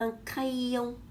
嗯，开用。